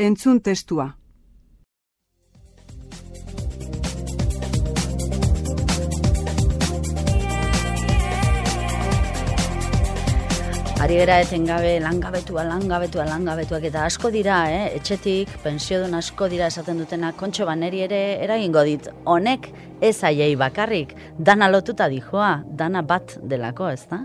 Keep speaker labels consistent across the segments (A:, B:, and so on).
A: Entzun testua.
B: Ari gara etengabe langabetua, langabetua, langabetuak eta asko dira, eh? etxetik, pensiodun asko dira esaten dutena, kontxo baneri ere eragingo dit. Honek ez aiei bakarrik, dana lotuta dijoa, dana bat delako, ez da?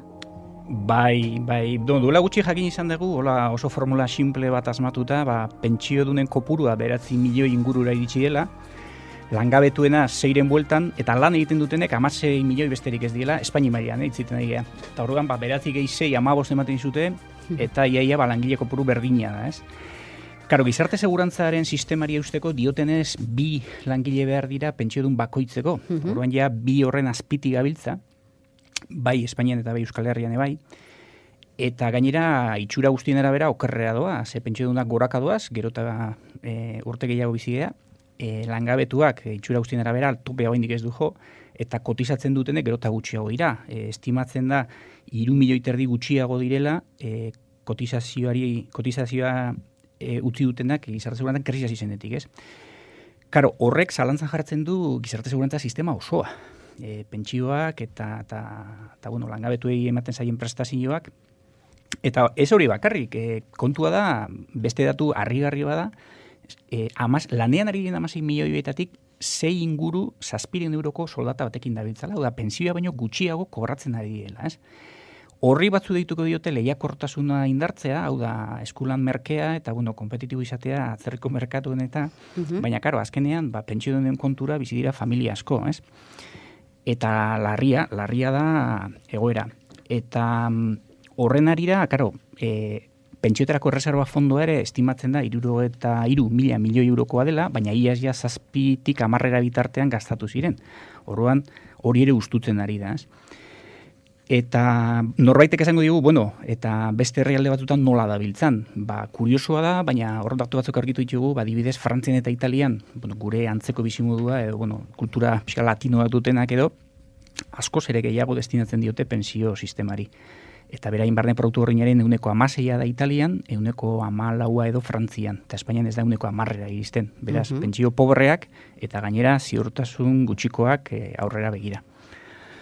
C: Bai, bai, du, duela gutxi jakin izan dugu, hola oso formula simple bat asmatuta, ba, pentsio dunen kopurua beratzi milioi ingurura iritsi dela, langabetuena zeiren bueltan, eta lan egiten dutenek amasei milioi besterik ez diela, Espaini maian, eh, itziten egia. Eta horregan, ba, beratzi gehi zei amabost ematen zute, eta iaia ba, langile kopuru berdina da, ez? Karo, gizarte segurantzaren sistemari eusteko diotenez bi langile behar dira pentsio dun bakoitzeko. Horrean ja bi horren azpiti gabiltza, bai Espainian eta bai Euskal Herrian bai. Eta gainera itxura guztien arabera okerrera doa, ze pentsiodunak goraka doaz, gero eta e, urte gehiago bizigea, e, langabetuak e, itxura guztien arabera tope hau ez du jo, eta kotizatzen dutenek gero eta gutxiago dira. E, estimatzen da, iru milioi terdi gutxiago direla, e, kotizazioari, kotizazioa e, utzi dutenak gizarte segurantzan krisiaz izenetik, ez? Karo, horrek zalantzan jartzen du gizarte segurantza sistema osoa e, pentsioak eta, eta, eta bueno, langabetuei ematen zaien prestazioak. Eta ez hori bakarrik, e, kontua da, beste datu harrigarri bada, e, amaz, lanean ari den amasei milioi betatik, zei inguru zazpiren euroko soldata batekin dabiltzala, da pensioa baino gutxiago kobratzen ari dela, ez? Horri batzu deituko diote lehiakortasuna indartzea, hau da eskulan merkea eta bueno, kompetitibo izatea atzerriko merkatuen eta, baina karo, azkenean, ba, pentsio kontura bizi dira familia asko, ez? Eta larria, larria da egoera. Eta mm, horren arira, karo, e, pentsioetarako reserva fondo ere estimatzen da iruro eta iru mila milioi eurokoa dela, baina iaz ja zazpitik amarrera bitartean gastatu ziren. Horroan hori ere ustutzen ari da. Ez? Eta norbaitek esango digu, bueno, eta beste herrialde batutan nola da biltzan. Ba, kuriosoa da, baina horren datu batzuk argitu ditugu, ba, dibidez, Frantzien eta Italian, bueno, gure antzeko bizimodua, edo, bueno, kultura pixka latinoa dutenak edo, asko ere gehiago destinatzen diote pensio sistemari. Eta berain barne produktu horreinaren euneko amaseia da Italian, euneko amalaua edo Frantzian. Eta Espainian ez da euneko amarrera iristen. Beraz, uh pentsio pobreak eta gainera ziurtasun gutxikoak eh, aurrera begira.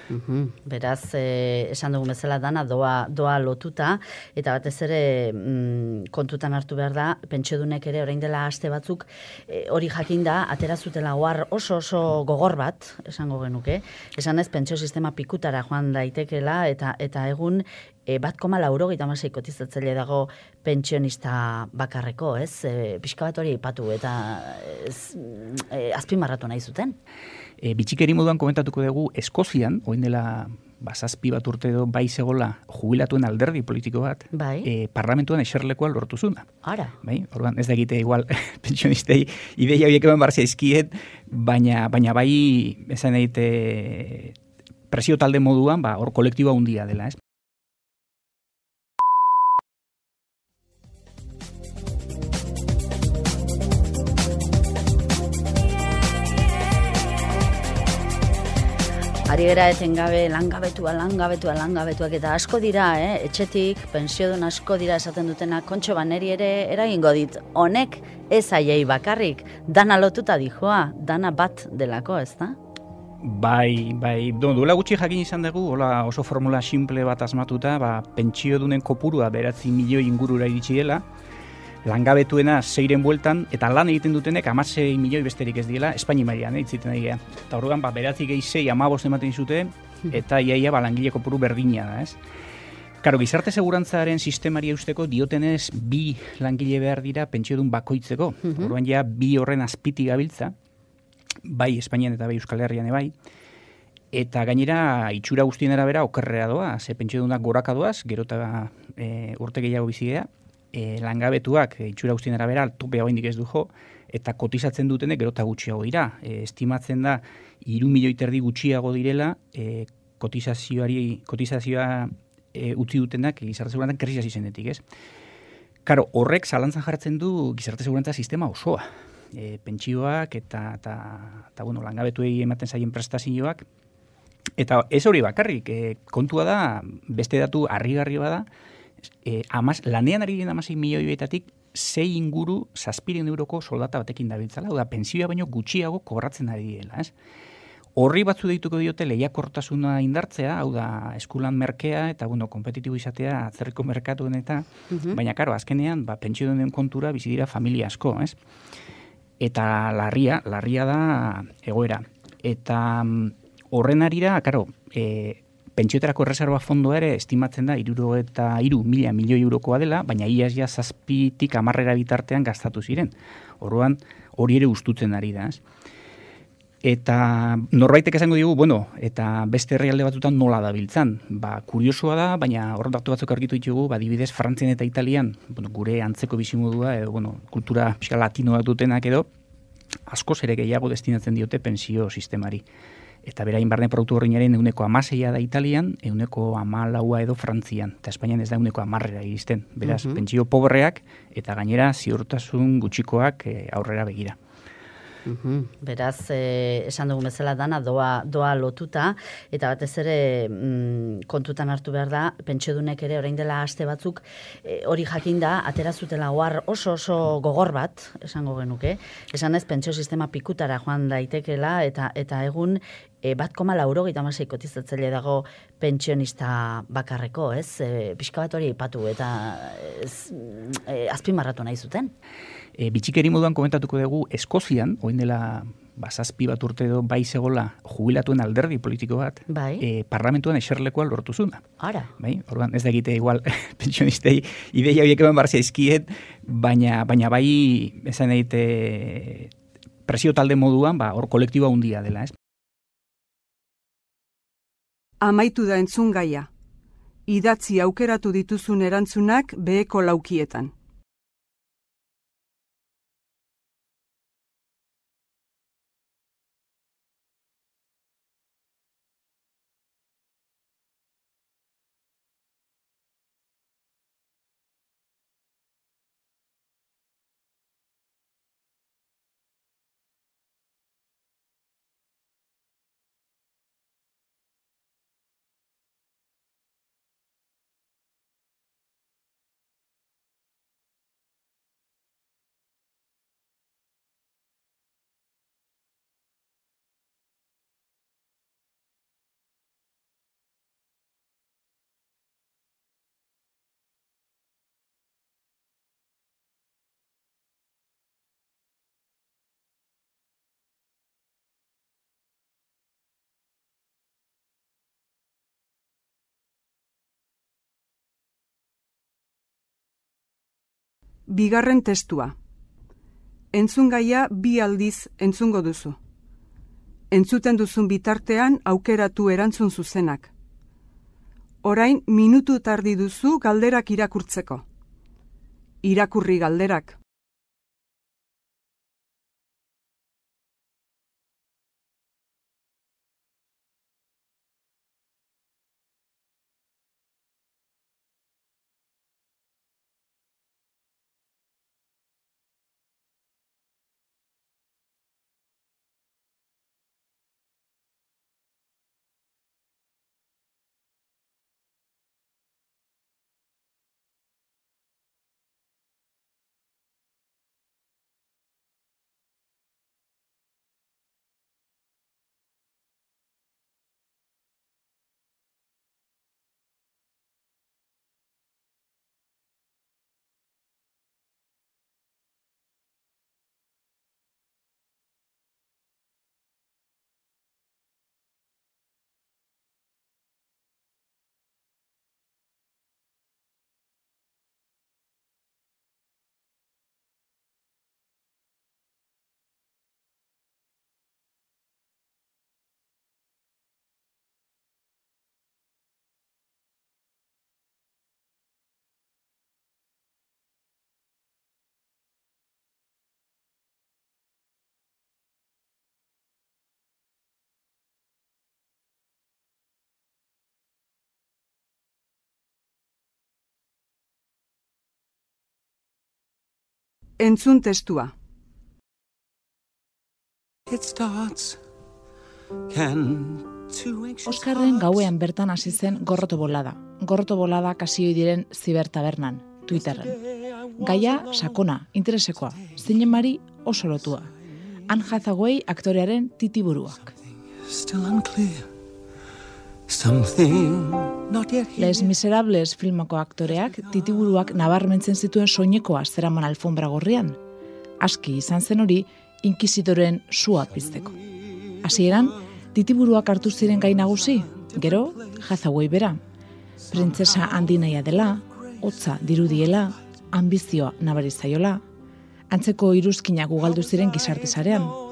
B: Uhum. Beraz, eh, esan dugun bezala dana doa, doa lotuta, eta batez ere mm, kontutan hartu behar da, pentsiodunek ere orain dela aste batzuk, eh, hori jakin da, atera zutela oar oso oso gogor bat, esango genuke, esan ez pentsio sistema pikutara joan daitekela, eta eta egun e, bat koma lauro gita masai kotizatzele dago pentsionista bakarreko, ez? E, pixka bat hori ipatu eta ez, e, azpimarratu nahi zuten.
C: E, bitxikeri moduan komentatuko dugu Eskozian, oin dela bazazpi bat urte edo bai zegola jubilatuen alderdi politiko bat,
B: bai.
C: e, parlamentuan eserlekoa lortu zuna.
B: Ara.
C: Bai, orduan ez da egite igual pensionistei ideia horiek eman barzia izkiet, baina, baina bai esan egite presio talde moduan, ba, hor kolektiba hundia dela, ez?
B: Ari gara etengabe langabetua, langabetua, langabetuak eta asko dira, eh? etxetik, pensiodun asko dira esaten dutena, kontxo baneri ere eragingo dit. Honek ez aiei bakarrik, dana lotuta dijoa, dana bat delako, ez da?
C: Bai, bai, do, duela gutxi jakin izan dugu, hola oso formula simple bat asmatuta, ba, pentsio dunen kopurua beratzi milioi ingurura iritsi dela, langabetuena zeiren bueltan, eta lan egiten dutenek amasei milioi besterik ez diela, Espaini mailean, eh, itziten egia. Eta orduan, ba, beratzi gehi zei amabost ematen zute, eta iaia ba, langile kopuru berdina da, ez? Karo, gizarte segurantzaren sistemari eusteko diotenez bi langile behar dira pentsiodun bakoitzeko.
B: Mhm.
C: Orduan ja bi horren azpiti gabiltza, bai Espainian eta bai Euskal Herrian bai, eta gainera itxura guztien arabera okerrea doa, ze pentsiodunak goraka doaz, gero eta e, urte gehiago bizigea, e, langabetuak e, itxura guztien arabera tope hau ez du jo, eta kotizatzen dutenek gero eta gutxiago dira. E, estimatzen da, iru milioi terdi gutxiago direla, e, kotizazioari, kotizazioa e, utzi dutenak gizarte segurantzan krisi hasi zenetik, ez? Karo, horrek zalantzan jartzen du gizarte segurantza sistema osoa. E, pentsioak eta, eta, eta bueno, langabetuei ematen zaien prestazioak. Eta ez hori bakarrik, e, kontua da, beste datu harrigarri bada, e, amaz, lanean ari diren amasei milioi betatik, sei inguru zazpiren euroko soldata batekin dabiltzala, da, pensioa baino gutxiago kobratzen ari direla, ez? Horri batzu deituko diote lehiakortasuna indartzea, hau da, eskulan merkea eta, bueno, kompetitibo izatea atzerriko merkatuen eta,
B: Mhm.
C: baina, karo, azkenean, ba, pentsio den kontura bizi dira familia asko, ez? Eta larria, larria da egoera. Eta mm, horren arira, karo, e, pentsiotherako erreserba fondoa ere estimatzen da iruro eta iru mila milioi eurokoa dela, baina iaz ja zazpitik amarrera bitartean gastatu ziren. Orduan, hori ere ustutzen ari da, ez? Eta norbaitek esango digu, bueno, eta beste herrialde batutan nola dabiltzan. Ba, kuriosoa da, baina hor datu batzuk argitu ditugu, ba, dibidez, Frantzian eta Italian, bueno, gure antzeko bizimodua, edo, bueno, kultura pixka latinoak dutenak edo, askoz ere gehiago destinatzen diote pensio sistemari. Eta berain barne produktu horreinaren euneko amaseia da Italian, euneko amalaua edo Frantzian. Eta Espainian ez da euneko amarrera iristen. Beraz,
B: Mhm.
C: pentsio pobreak eta gainera ziurtasun gutxikoak eh, aurrera begira.
B: Mhm. Beraz, eh, esan dugun bezala dana doa, doa lotuta, eta batez ere mm, kontutan hartu behar da, pentsiodunek ere orain dela aste batzuk, eh, hori jakin da, atera zutela ohar oso oso gogor bat, esango genuke, esan ez pentsio sistema pikutara joan daitekela, eta eta egun e, bat koma lauro kotizatzaile dago pentsionista bakarreko, ez? E, pixka bat hori ipatu, eta ez, e, azpimarratu nahi zuten.
C: E, bitxikeri moduan komentatuko dugu Eskozian, oin dela bazazpi bat urte edo bai zegola jubilatuen alderdi politiko bat,
B: Bai.
C: e, parlamentuan eserlekoa lortu zuna.
B: Ara.
C: Bai? Orduan, ez da egite igual pensionistei ideia horiek eman barzia izkiet, baina, baina bai esan egite presio talde moduan, ba, hor kolektiba hundia dela, ez?
A: Amaitu da entzun gaia. Idatzi aukeratu dituzun erantzunak beheko laukietan. Bigarren testua. Entzun gaia bi aldiz entzungo duzu. Entzuten duzun bitartean aukeratu erantzun zuzenak. Orain minutu tardi duzu galderak irakurtzeko. Irakurri galderak. Entzun testua.
D: It starts. Can
E: Oskarren gauean bertan hasi zen gorroto bolada. Gorroto bolada kasioi diren zibertabernan, Twitterren. Gaia sakona, interesekoa, zinemari oso lotua. Han Hathaway aktorearen titiburuak.
D: still unclear.
E: Les Miserables filmako aktoreak titiburuak nabarmentzen zituen soinekoa zeraman alfombra gorrian. Aski izan zen hori, inkisidoren sua pizteko. Hasieran, titiburuak hartu ziren gai nagusi, gero, Hathaway bera. Printzesa handinaia dela, hotza dirudiela, ambizioa nabari zaiola, antzeko iruzkinak ugaldu ziren gizarte sarean.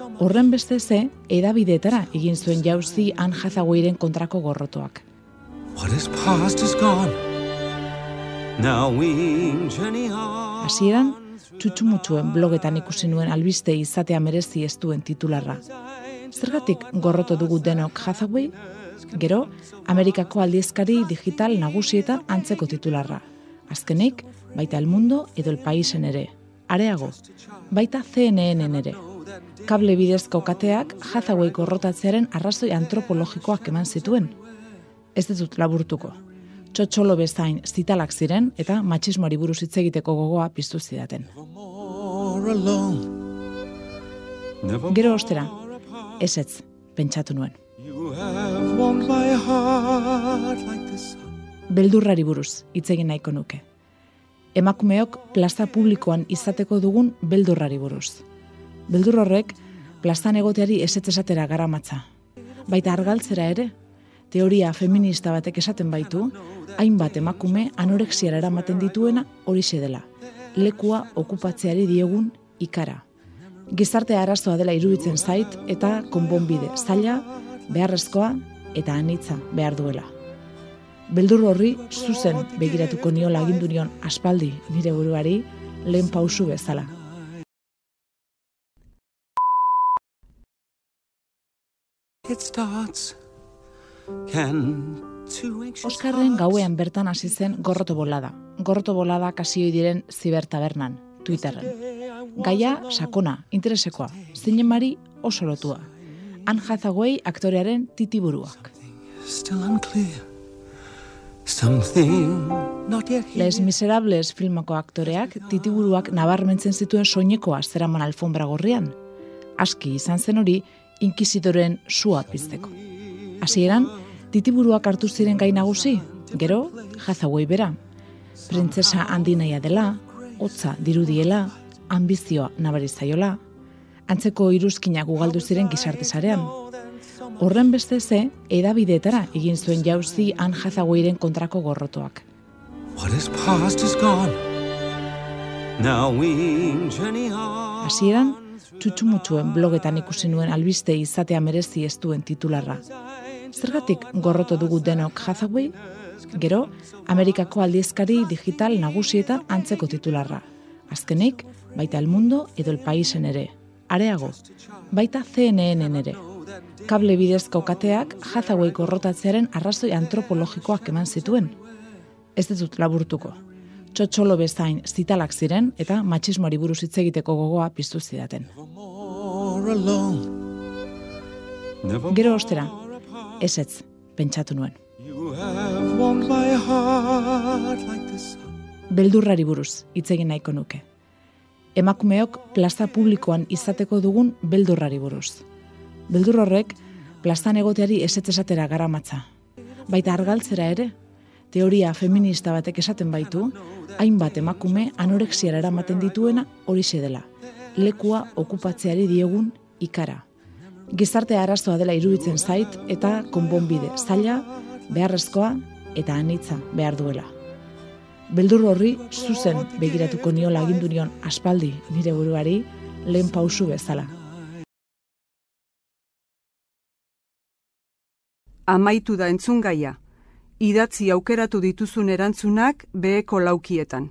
E: Horren beste ze, edabideetara egin zuen jauzi han kontrako gorrotoak.
D: What is past is gone. Now we journey on.
E: Hasieran, txutxumutsuen blogetan ikusi nuen albiste izatea merezi ez duen titularra. Zergatik gorroto dugu denok Hathaway? Gero, Amerikako aldizkari digital nagusietan antzeko titularra. Azkenik, baita El Mundo edo El Paisen ere. Areago, baita CNN-en ere. Kable bidezko kateak Hathaway gorrotatzearen arrazoi antropologikoak eman zituen. Ez dut laburtuko. Txotxolo bezain zitalak ziren eta matxismoari buruz hitz egiteko gogoa piztu zidaten. Gero ostera, ez ez, pentsatu nuen. Beldurrari buruz hitz egin nahiko nuke. Emakumeok plaza publikoan izateko dugun beldurrari buruz. Beldur horrek plazan egoteari ez ez esatera garamatza. Baita argaltzera ere, teoria feminista batek esaten baitu, hainbat emakume anorexiara eramaten dituena horixe dela. Lekua okupatzeari diegun ikara. Gizarte arazoa dela iruditzen zait eta konponbide zaila, beharrezkoa eta anitza behar duela. Beldur horri zuzen begiratuko niola agindu nion aspaldi nire buruari lehen pausu bezala.
D: It starts. Can
E: Oskarren gauean bertan hasi zen gorroto bolada. Gorroto bolada kasioi diren zibertabernan, Twitterren. Gaia sakona, interesekoa, zinemari oso lotua. Han Hathaway aktorearen titiburuak. Les Miserables filmako aktoreak titiburuak nabarmentzen zituen soinekoa zeraman alfombra gorrian. Aski izan zen hori, inkisidoren sua pizteko. Hasieran, titiburuak hartu ziren gai nagusi, gero, Hathaway bera. Printzesa handinaia dela, hotza dirudiela, ambizioa nabari zaiola, antzeko iruzkinak ugaldu ziren gizarte sarean. Horren beste ze, edabideetara egin zuen jauzi han Hathawayren kontrako gorrotoak.
D: What is past is gone. Now we journey on.
E: Hasieran, txutxumutsuen blogetan ikusi nuen albiste izatea merezi ez duen titularra. Zergatik gorroto dugu denok Hathaway? Gero, Amerikako aldizkari digital nagusietan antzeko titularra. Azkenik, baita El Mundo edo El Paisen ere. Areago, baita CNN ere. Kable bidezko kateak Hathaway gorrotatzearen arrazoi antropologikoak eman zituen. Ez dut laburtuko. Txotxolo bezain zitalak ziren eta matxismoari buruz hitz egiteko gogoa piztu zidaten. Gero ostera, ez ez, pentsatu nuen. Beldurrari buruz hitz egin nahiko nuke. Emakumeok plaza publikoan izateko dugun beldurrari buruz. Beldur horrek plazan egoteari esetz esatera garamatza. Baita argaltzera ere, teoria feminista batek esaten baitu, hainbat emakume anorexiara eramaten dituena horixe dela. Lekua okupatzeari diegun ikara. Gizarte arazoa dela iruditzen zait eta konponbide zaila, beharrezkoa eta anitza behar duela. Beldur horri zuzen begiratuko niola agindu nion aspaldi nire buruari lehen pausu bezala.
A: Amaitu da entzungaia. Idatzi aukeratu dituzun erantzunak beheko laukietan.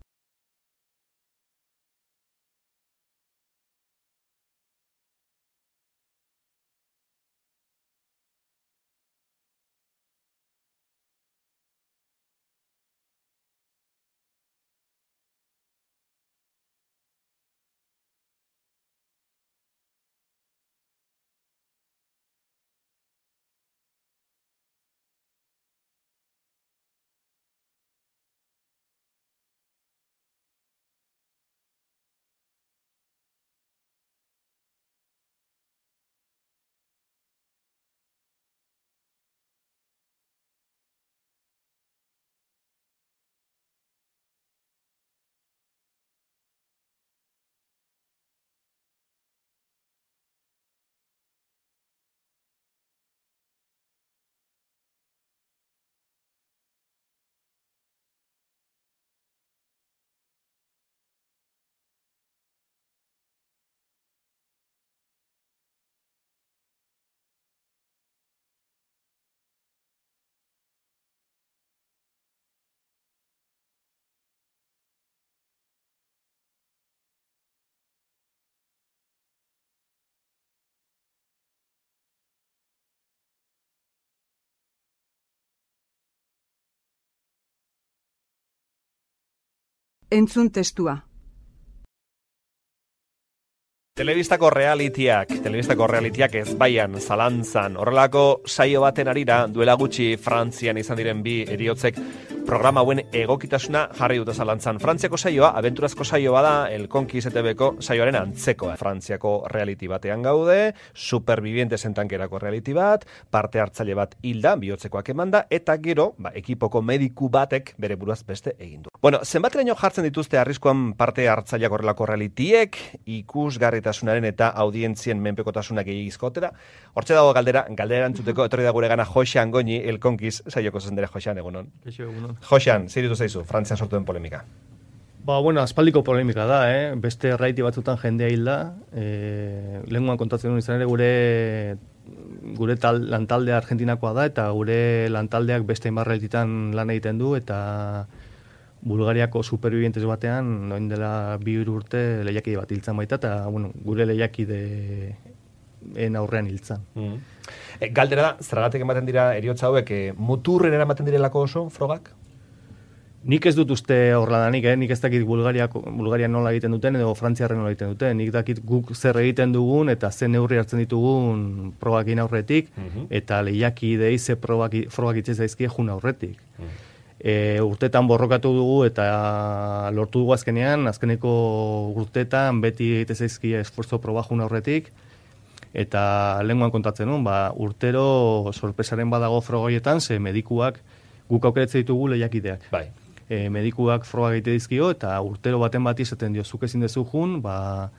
A: Entzun testua.
F: Telebistako realitiak, telebistako realitiak ez baian zalantzan. Horrelako saio baten arira, duela gutxi Frantzian izan diren bi eriotzek programa hauen egokitasuna jarri dute zalantzan. Frantziako saioa, abenturazko saioa da, El Conquist ETV-ko saioaren antzekoa. Frantziako reality batean gaude, supervivientes entankerako reality bat, parte hartzaile bat hilda, bihotzekoak emanda, eta gero, ba, ekipoko mediku batek bere buruaz beste egin du. Bueno, zenbateraino jartzen dituzte arriskuan parte hartzaileak horrelako realitiek, ikusgarritasunaren eta audientzien menpekotasunak egizkotera. Hortxe dago galdera, galdera entzuteko, etorri da gure gana Josean Goñi, El Conquist saioko zuzendere Josean, egunon.
G: Kaixo, egunon.
F: Josean, ziritu zaizu, Frantzian sortu den polemika.
G: Ba, bueno, aspaldiko polemika da, eh? Beste raiti batzutan jendea hilda. Eh, lenguan kontatzen duen izan ere gure gure tal, lantaldea Argentinakoa da, eta gure lantaldeak beste inbarreltitan lan egiten du, eta Bulgariako supervivientes batean, noin dela bi urte lehiakide bat hiltzan baita, eta bueno, gure lehiakide en aurrean hiltzan.
F: Mm. E, galdera da, zergatik ematen dira eriotza hauek, e, muturren eramaten direlako oso, frogak?
G: Nik ez dut uste horrelanik, eh? nik ez dakit Bulgaria, Bulgaria nola egiten duten edo Frantziarren nola egiten duten. Nik dakit guk zer egiten dugun eta zen neurri hartzen ditugun probak aurretik
F: Mhm.
G: eta lehiaki dei ze probak, frogak itzez daizkie jun aurretik.
F: Mhm.
G: E, urtetan borrokatu dugu eta lortu dugu azkenean, azkeneko urtetan beti egite zaizkie esforzo proba jun aurretik eta lenguan kontatzen nun, ba, urtero sorpresaren badago frogoietan, ze medikuak guk aukeretze ditugu lehiakideak
F: Bai.
G: E, medikuak froga egite dizkio eta urtero baten bati esaten dio zuk ezin dezu jun, ba,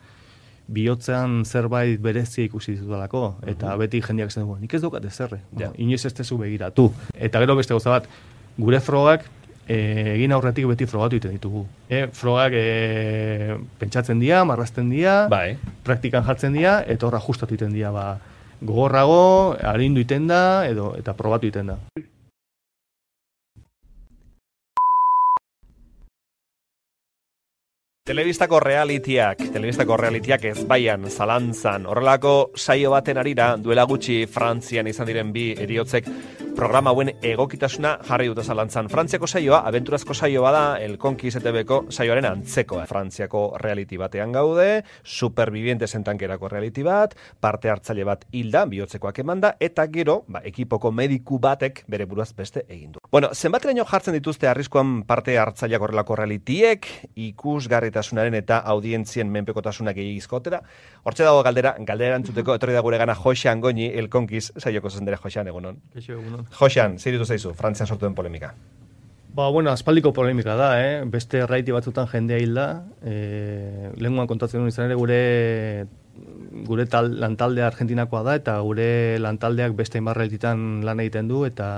G: bihotzean zerbait berezia ikusi ditudalako, eta beti jendeak esan dugu, nik ez daukat ezerre,
F: Ja.
G: no, inoiz ez tezu begiratu. Eta gero beste gauza bat, gure frogak e, egin aurretik beti frogatu egiten ditugu. E, frogak e, pentsatzen dira, marrazten dira,
F: Bai.
G: praktikan jartzen dira, eta horra justatu egiten dira, ba, gogorrago, arindu egiten da, edo, eta probatu egiten da.
F: Telebistako realitiak, telebistako realitiak ez baian zalantzan. Horrelako saio baten arira, duela gutxi Frantzian izan diren bi eriotzek programa hauen egokitasuna jarri dute zalantzan. Frantziako saioa, abenturazko saioa da, El Conquist ETV-ko saioaren antzekoa. Frantziako reality batean gaude, supervivientes entankerako reality bat, parte hartzaile bat hilda, bihotzekoak emanda, eta gero, ba, ekipoko mediku batek bere buruaz beste egin du. Bueno, zenbateraino jartzen dituzte arriskuan parte hartzaileak horrelako realityek, ikusgarritasunaren eta audientzien menpekotasunak egizkotera. Hortxe dago galdera, galdera entzuteko, etorri da gure gana Josean Goñi, El Conquist, saioko zuzendera Josean, egunon. Josean, ziritu zaizu, Frantzian sortu den polemika.
G: Ba, bueno, aspaldiko polemika da, eh? Beste raiti batzutan jendea hilda, eh, lenguan kontatzen duen izan ere gure gure tal, lantaldea Argentinakoa da, eta gure lantaldeak beste inbarreltitan lan egiten du, eta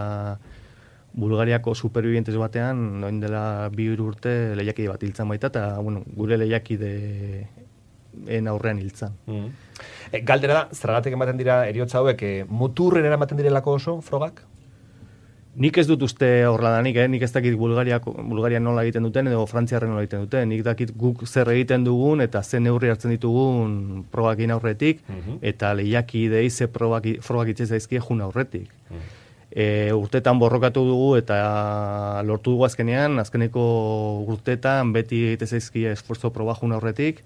G: Bulgariako supervivientes batean, noin dela bi urte lehiakide bat hiltzan baita, eta bueno, gure lehiakide en aurrean hiltzan.
F: Mm. E, galdera da, zergatik ematen dira eriotza hauek, e, muturren eramaten direlako oso, frogak?
G: Nik ez dut uste horrelanik, eh? nik ez dakit Bulgaria, Bulgaria nola egiten duten edo Frantziarren nola egiten duten. Nik dakit guk zer egiten dugun eta zen neurri hartzen ditugun probak aurretik
F: Mhm.
G: eta lehiaki dei ze probak, frogak itzez daizkie jun aurretik.
F: Mhm.
G: E, urtetan borrokatu dugu eta lortu dugu azkenean, azkeneko urtetan beti egite zaizkie esforzo proba jun aurretik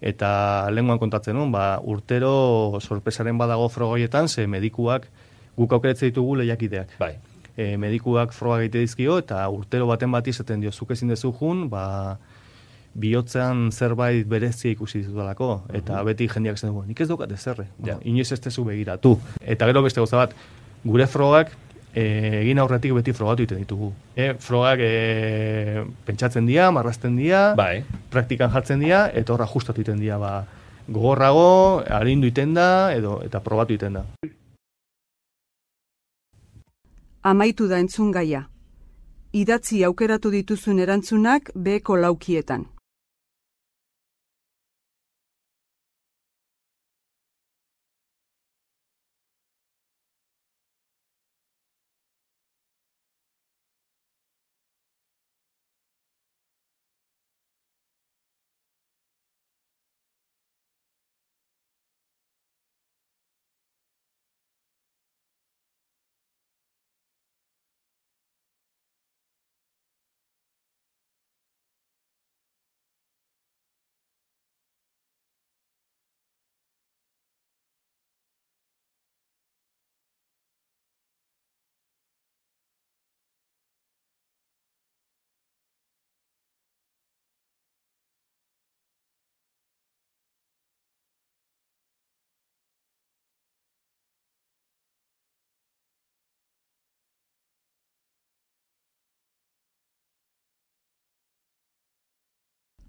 G: eta lenguan kontatzen nun, ba, urtero sorpresaren badago frogoietan, ze medikuak guk aukeretze ditugu lehiakideak
F: Bai.
G: E, medikuak froga egite dizkio eta urtero baten bati esaten dio zuk ezin dezu jun, ba, bihotzean zerbait berezia ikusi ditudalako, eta beti jendeak esan dugu, nik ez daukat ezerre,
F: Ja.
G: no, inoiz ez tezu begiratu. Eta gero beste gauza bat, gure frogak e, egin aurretik beti frogatu egiten ditugu. E, frogak e, pentsatzen dira, marrazten dira,
F: Bai.
G: praktikan jartzen dira, eta horra justatu egiten dira, ba, gogorrago, arindu egiten da, edo, eta probatu egiten da.
A: Amaitu da entzun gaia. Idatzi aukeratu dituzun erantzunak beheko laukietan.